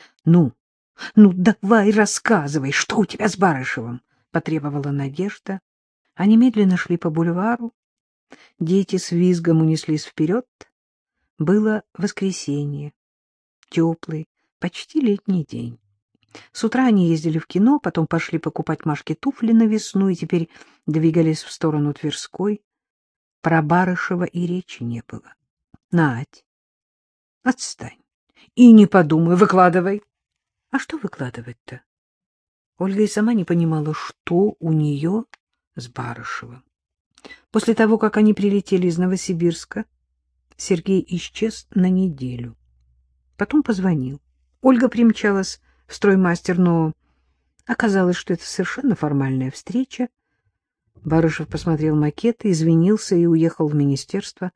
— Ну, ну давай рассказывай, что у тебя с Барышевым? — потребовала Надежда. Они медленно шли по бульвару. Дети с визгом унеслись вперед. Было воскресенье, теплый, почти летний день. С утра они ездили в кино, потом пошли покупать Машке туфли на весну и теперь двигались в сторону Тверской. Про Барышева и речи не было. — Надь, отстань. И не подумай, выкладывай. — А что выкладывать-то? Ольга и сама не понимала, что у нее с Барышевым. После того, как они прилетели из Новосибирска, Сергей исчез на неделю. Потом позвонил. Ольга примчалась в строймастер, но оказалось, что это совершенно формальная встреча. Барышев посмотрел макеты, извинился и уехал в министерство.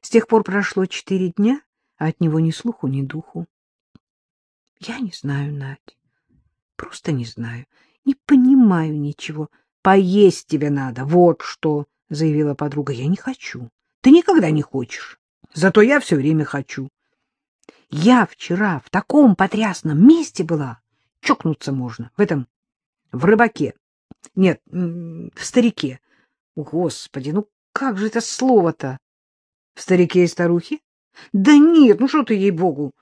С тех пор прошло четыре дня, а от него ни слуху, ни духу. — Я не знаю, Надь. Просто не знаю. Не понимаю ничего. Поесть тебе надо, вот что, — заявила подруга. — Я не хочу. Ты никогда не хочешь. Зато я все время хочу. Я вчера в таком потрясном месте была. Чокнуться можно. В этом, в рыбаке. Нет, в старике. Господи, ну как же это слово-то? В старике и старухе? Да нет, ну что ты, ей-богу.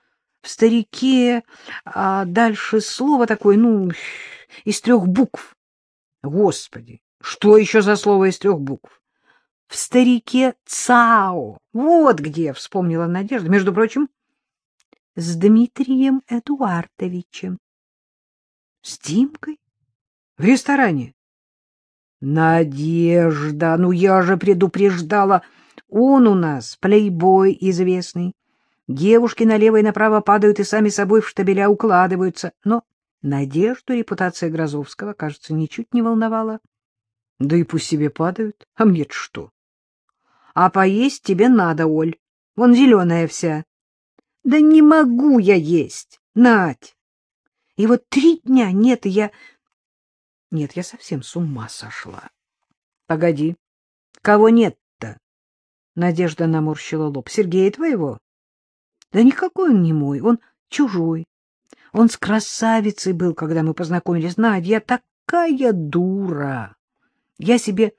В старике, а дальше слово такое, ну, из трех букв. Господи, что еще за слово из трех букв? В старике ЦАО. Вот где, вспомнила Надежда. Между прочим, с Дмитрием Эдуардовичем. С Димкой? В ресторане? Надежда, ну я же предупреждала. Он у нас плейбой известный. Девушки налево и направо падают и сами собой в штабеля укладываются. Но Надежду репутация Грозовского, кажется, ничуть не волновала. Да и пусть себе падают, а мне-то что? А поесть тебе надо, Оль. Вон зеленая вся. Да не могу я есть, Надь. И вот три дня нет, и я... Нет, я совсем с ума сошла. Погоди, кого нет-то? Надежда наморщила лоб. Сергея твоего? Да никакой он не мой, он чужой. Он с красавицей был, когда мы познакомились. Надя, я такая дура. Я себе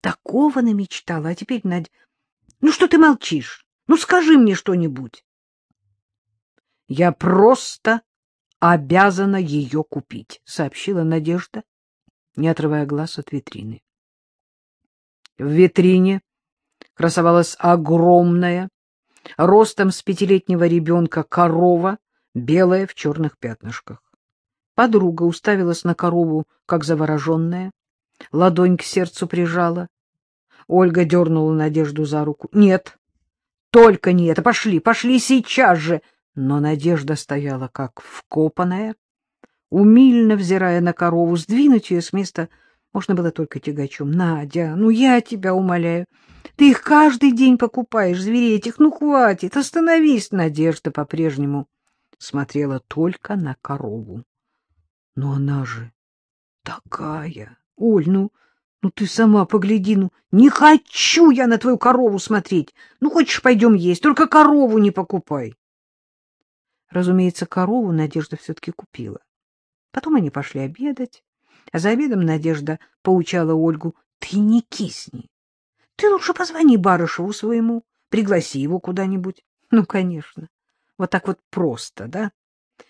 такого намечтала, а теперь, Надя... Ну что ты молчишь? Ну скажи мне что-нибудь. Я просто обязана ее купить, — сообщила Надежда, не отрывая глаз от витрины. В витрине красовалась огромная, ростом с пятилетнего ребенка корова, белая в черных пятнышках. Подруга уставилась на корову, как завороженная, ладонь к сердцу прижала. Ольга дернула Надежду за руку. — Нет, только не это, пошли, пошли сейчас же! — но Надежда стояла как вкопанная, умильно взирая на корову. Сдвинуть ее с места можно было только тягачом. — Надя, ну я тебя умоляю, ты их каждый день покупаешь, зверей этих, ну хватит, остановись, Надежда по-прежнему смотрела только на корову. — Но она же такая, Оль, ну... Ну, ты сама погляди, ну, не хочу я на твою корову смотреть. Ну, хочешь, пойдем есть, только корову не покупай. Разумеется, корову Надежда все-таки купила. Потом они пошли обедать, за обедом Надежда поучала Ольгу, — Ты не кисни. Ты лучше позвони Барышеву своему, пригласи его куда-нибудь. Ну, конечно. Вот так вот просто, да?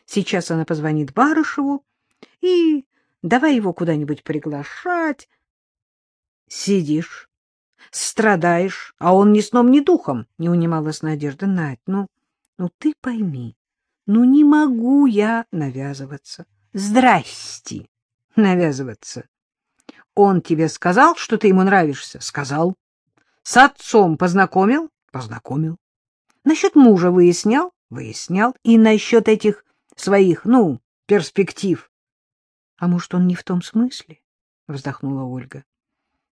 Сейчас она позвонит Барышеву и давай его куда-нибудь приглашать. Сидишь, страдаешь, а он ни сном, ни духом, — не унималась Надежда. Надь, ну, ну ты пойми, ну, не могу я навязываться. Здрасте, навязываться. Он тебе сказал, что ты ему нравишься? Сказал. С отцом познакомил? Познакомил. Насчет мужа выяснял? Выяснял. И насчет этих своих, ну, перспектив. А может, он не в том смысле? Вздохнула Ольга.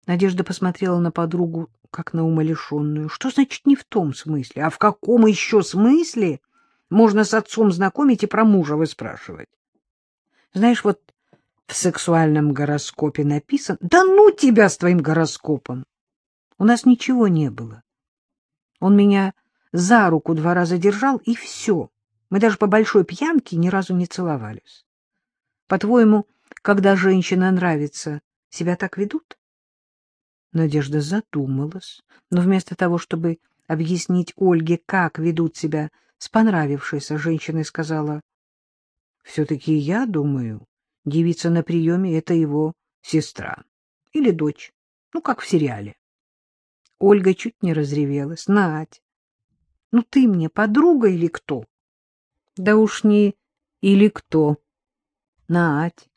Надежда посмотрела на подругу, как на умалишенную. Что значит не в том смысле? А в каком еще смысле? Можно с отцом знакомить и про мужа выспрашивать. Знаешь, вот в сексуальном гороскопе написано... Да ну тебя с твоим гороскопом! У нас ничего не было. Он меня за руку два раза держал, и все. Мы даже по большой пьянке ни разу не целовались. По-твоему, когда женщина нравится, себя так ведут? Надежда задумалась, но вместо того, чтобы объяснить Ольге, как ведут себя с понравившейся женщиной, сказала, «Все-таки я думаю, девица на приеме — это его сестра или дочь, ну, как в сериале». Ольга чуть не разревелась. «Надь, ну ты мне подруга или кто?» «Да уж не или кто. Надь,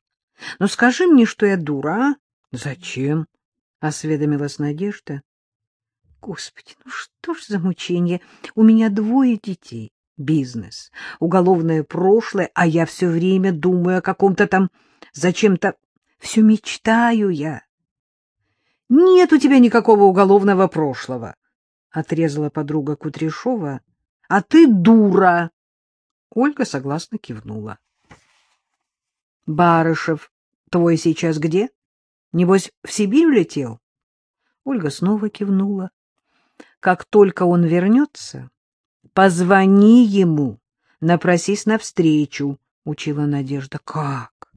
ну скажи мне, что я дура, а?» «Зачем?» — осведомилась Надежда. Господи, ну что ж за мучение? У меня двое детей, бизнес, уголовное прошлое, а я все время думаю о каком-то там, зачем-то, все мечтаю я. Нет у тебя никакого уголовного прошлого, — отрезала подруга Кудряшова. — А ты дура! Ольга согласно кивнула. — Барышев твой сейчас где? Небось, в Сибирь улетел? Ольга снова кивнула как только он вернется, позвони ему, напросись навстречу, — учила Надежда. — Как?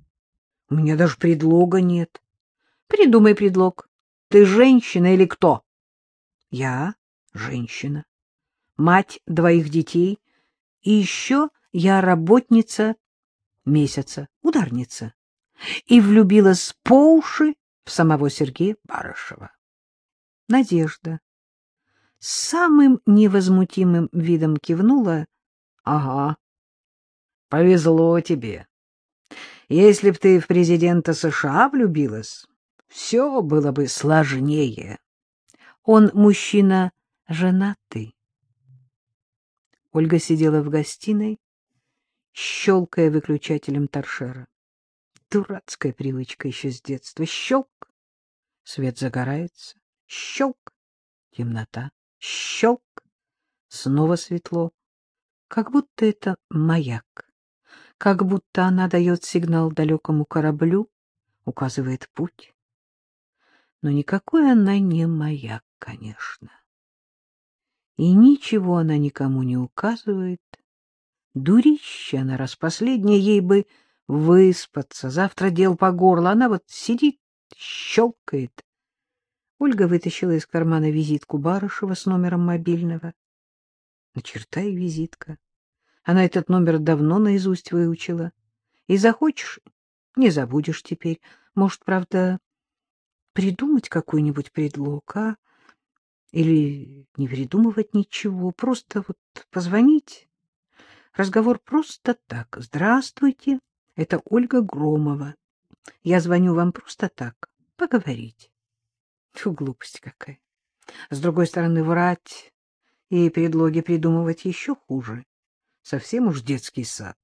У меня даже предлога нет. — Придумай предлог. Ты женщина или кто? — Я женщина. Мать двоих детей. И еще я работница месяца, ударница. И влюбилась по уши в самого Сергея Барышева. Надежда самым невозмутимым видом кивнула. — Ага, повезло тебе. Если б ты в президента США влюбилась, все было бы сложнее. Он мужчина женатый. Ольга сидела в гостиной, щелкая выключателем торшера. Дурацкая привычка еще с детства. Щелк, свет загорается, щелк, темнота. Щелк! Снова светло. Как будто это маяк. Как будто она дает сигнал далекому кораблю, указывает путь. Но никакой она не маяк, конечно. И ничего она никому не указывает. Дурища она раз последняя, ей бы выспаться. Завтра дел по горло. Она вот сидит, щелкает, Ольга вытащила из кармана визитку Барышева с номером мобильного. Начертай визитка. Она этот номер давно наизусть выучила. И захочешь, не забудешь теперь. Может, правда, придумать какой-нибудь предлог, а? Или не придумывать ничего, просто вот позвонить. Разговор просто так. Здравствуйте, это Ольга Громова. Я звоню вам просто так, поговорить. Фу, глупость какая. С другой стороны, врать и предлоги придумывать еще хуже. Совсем уж детский сад.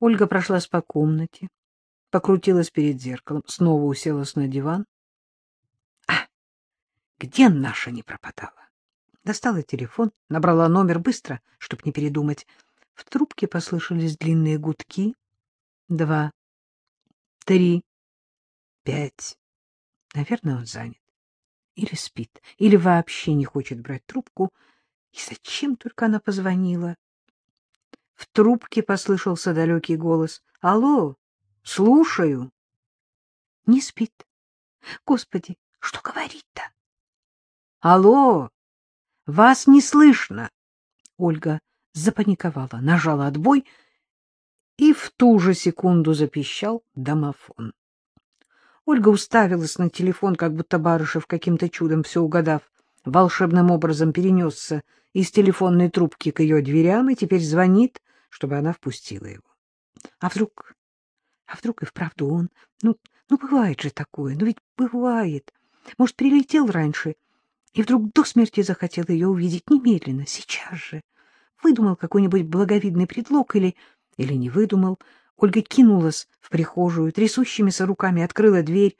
Ольга прошлась по комнате, покрутилась перед зеркалом, снова уселась на диван. А, где наша не пропадала? Достала телефон, набрала номер быстро, чтоб не передумать. В трубке послышались длинные гудки. Два, три, пять. Наверное, он занят. Или спит, или вообще не хочет брать трубку. И зачем только она позвонила? В трубке послышался далекий голос. — Алло, слушаю. — Не спит. Господи, что говорит-то? — Алло, вас не слышно. Ольга запаниковала, нажала отбой, и в ту же секунду запищал домофон. Ольга уставилась на телефон, как будто Барышев, каким-то чудом все угадав, волшебным образом перенесся из телефонной трубки к ее дверям и теперь звонит, чтобы она впустила его. А вдруг... А вдруг и вправду он... Ну, ну бывает же такое, ну ведь бывает. Может, прилетел раньше и вдруг до смерти захотел ее увидеть немедленно, сейчас же. Выдумал какой-нибудь благовидный предлог или... или не выдумал. Ольга кинулась в прихожую, трясущимися руками открыла дверь.